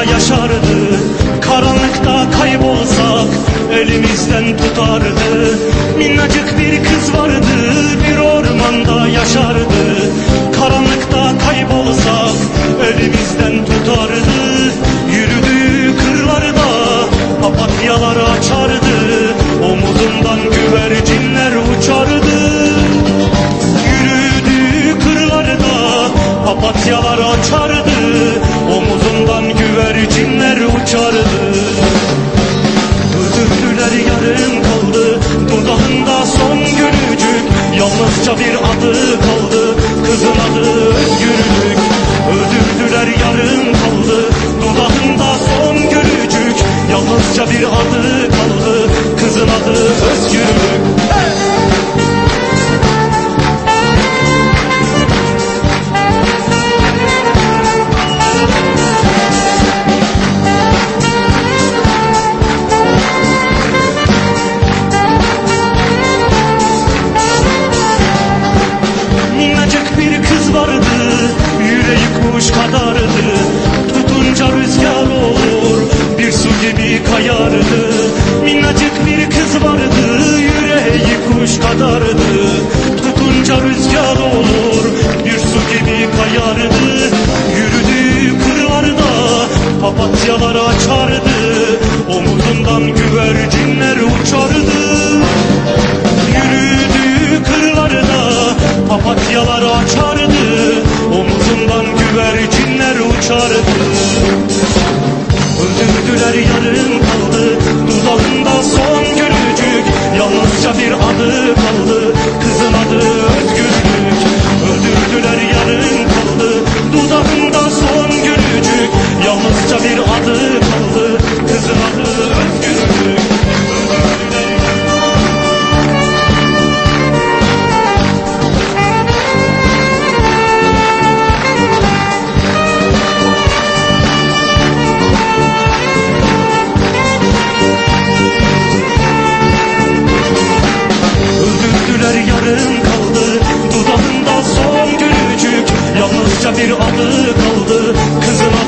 ormanda yaşardı Karanlıkta kaybolsak elimizden tutardı. Minnacık bir kız vardı bir ormanda yaşardı. Karanlıkta kaybolsak elimizden tutardı. Yürüdüğü kırlarda papatyalar açardı. Omuzundan güvercinler uçardı. Yürüdüğü kırlarda papatyalar açardı adı kaldı. Kızın adı özgürlük. Öldürdüler yarım kaldı. Dudağında son gülücük. Yalnızca bir adı gibi kayardı. Minnacık bir kız vardı Yüreği kuş kadardı. Tutunca rüzgar olur Bir su gibi kayardı. Yürüdüğü kırlarda Papatyalar açardı. Omuzundan güvercinler uçardı. Yürüdüğü kırlarda papatyalar açardı. Omuzundan güvercinler uçardı Öldürdüler yarım kaldı. Başka bir adı kaldı kızına